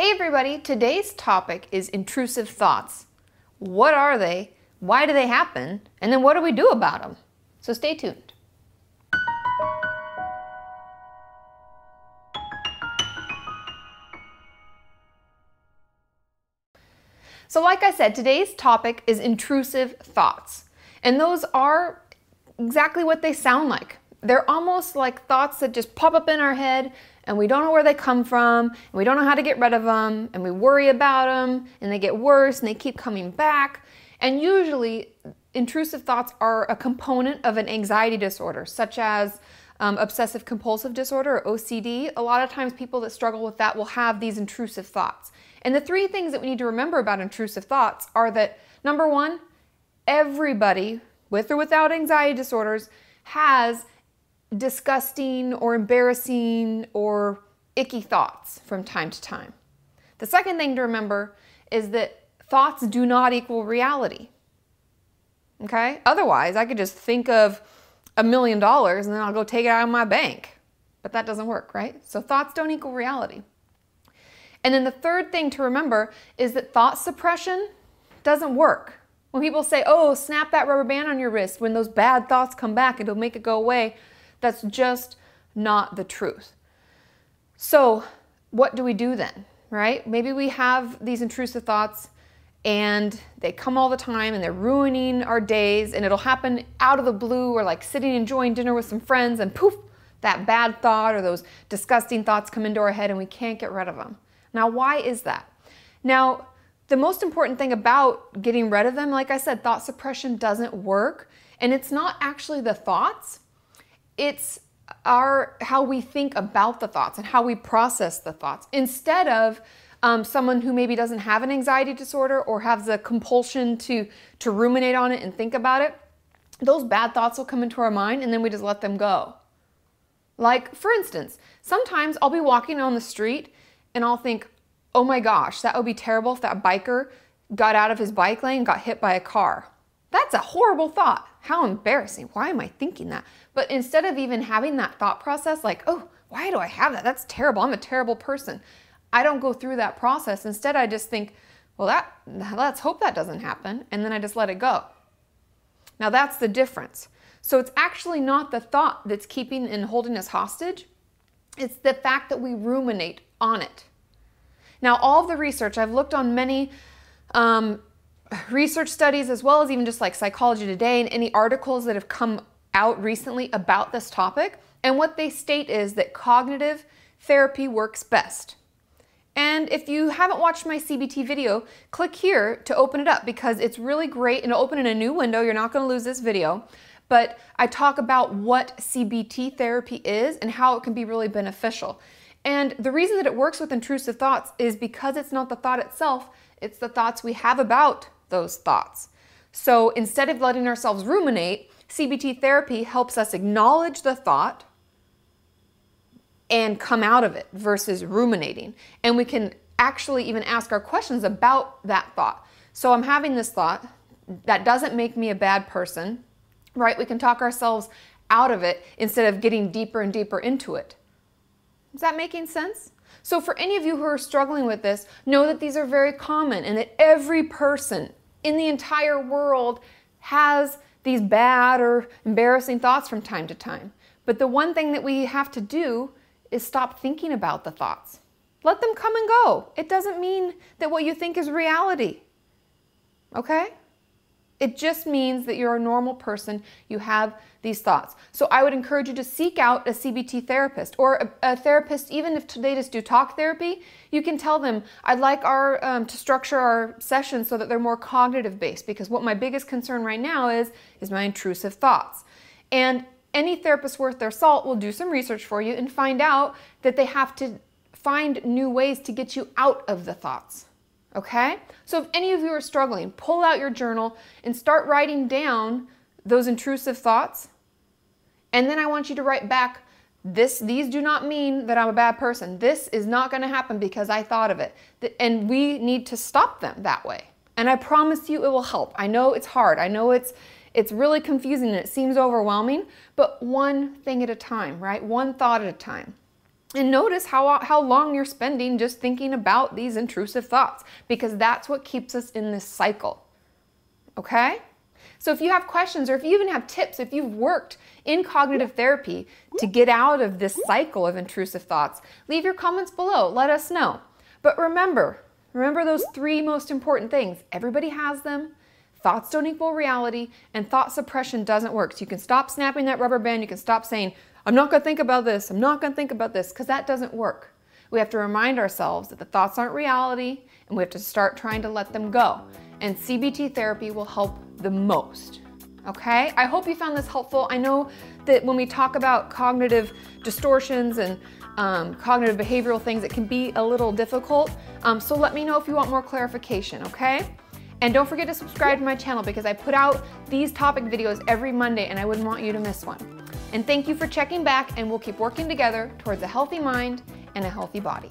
Hey everybody, today's topic is intrusive thoughts. What are they? Why do they happen? And then what do we do about them? So stay tuned. So, like I said, today's topic is intrusive thoughts. And those are exactly what they sound like. They're almost like thoughts that just pop up in our head and we don't know where they come from, and we don't know how to get rid of them, and we worry about them, and they get worse, and they keep coming back. And usually, intrusive thoughts are a component of an anxiety disorder, such as um, obsessive compulsive disorder or OCD. A lot of times, people that struggle with that will have these intrusive thoughts. And the three things that we need to remember about intrusive thoughts are that number one, everybody with or without anxiety disorders has disgusting or embarrassing or icky thoughts from time to time. The second thing to remember is that thoughts do not equal reality. Okay? Otherwise, I could just think of a million dollars and then I'll go take it out of my bank. But that doesn't work, right? So thoughts don't equal reality. And then the third thing to remember is that thought suppression doesn't work. When people say, oh, snap that rubber band on your wrist, when those bad thoughts come back, it'll make it go away, that's just not the truth. So, what do we do then, right? Maybe we have these intrusive thoughts and they come all the time and they're ruining our days and it'll happen out of the blue or like sitting enjoying dinner with some friends and poof, that bad thought or those disgusting thoughts come into our head and we can't get rid of them. Now, why is that? Now, the most important thing about getting rid of them, like I said, thought suppression doesn't work. And it's not actually the thoughts, it's our how we think about the thoughts and how we process the thoughts instead of um, someone who maybe doesn't have an anxiety disorder or has a compulsion to to ruminate on it and think about it. Those bad thoughts will come into our mind and then we just let them go. Like for instance sometimes i'll be walking on the street and i'll think oh my gosh that would be terrible if that biker got out of his bike lane and got hit by a car that's a horrible thought. How embarrassing. Why am I thinking that? But instead of even having that thought process, like, oh, why do I have that? That's terrible. I'm a terrible person. I don't go through that process. Instead, I just think, well, that let's hope that doesn't happen, and then I just let it go. Now that's the difference. So it's actually not the thought that's keeping and holding us hostage. It's the fact that we ruminate on it. Now, all of the research I've looked on many um, research studies as well as even just like Psychology Today and any articles that have come out recently about this topic. And what they state is that cognitive therapy works best. And if you haven't watched my CBT video, click here to open it up because it's really great and open in a new window. You're not going to lose this video. But I talk about what CBT therapy is and how it can be really beneficial. And the reason that it works with intrusive thoughts is because it's not the thought itself, it's the thoughts we have about those thoughts. So instead of letting ourselves ruminate, CBT therapy helps us acknowledge the thought and come out of it versus ruminating. And we can actually even ask our questions about that thought. So I'm having this thought that doesn't make me a bad person, right? We can talk ourselves out of it instead of getting deeper and deeper into it. Is that making sense? So, for any of you who are struggling with this, know that these are very common and that every person in the entire world has these bad or embarrassing thoughts from time to time. But the one thing that we have to do is stop thinking about the thoughts. Let them come and go. It doesn't mean that what you think is reality. Okay? It just means that you're a normal person, you have these thoughts. So I would encourage you to seek out a CBT therapist or a, a therapist, even if they just do talk therapy. You can tell them, I'd like our um, to structure our sessions so that they're more cognitive based because what my biggest concern right now is is my intrusive thoughts. And any therapist worth their salt will do some research for you and find out that they have to find new ways to get you out of the thoughts. Okay? So if any of you are struggling, pull out your journal and start writing down those intrusive thoughts. And then I want you to write back this these do not mean that I'm a bad person. This is not going to happen because I thought of it. And we need to stop them that way. And I promise you it will help. I know it's hard. I know it's it's really confusing and it seems overwhelming, but one thing at a time, right? One thought at a time. And notice how, how long you're spending just thinking about these intrusive thoughts because that's what keeps us in this cycle. Okay? So if you have questions or if you even have tips, if you've worked in cognitive therapy to get out of this cycle of intrusive thoughts, leave your comments below. Let us know. But remember, remember those three most important things. Everybody has them. Thoughts don't equal reality, and thought suppression doesn't work. So you can stop snapping that rubber band. You can stop saying, I'm not going to think about this. I'm not going to think about this, because that doesn't work. We have to remind ourselves that the thoughts aren't reality, and we have to start trying to let them go. And CBT therapy will help the most. Okay? I hope you found this helpful. I know that when we talk about cognitive distortions and um, cognitive behavioral things, it can be a little difficult. Um, so let me know if you want more clarification, okay? And don't forget to subscribe to my channel because I put out these topic videos every Monday and I wouldn't want you to miss one. And thank you for checking back and we'll keep working together towards a healthy mind and a healthy body.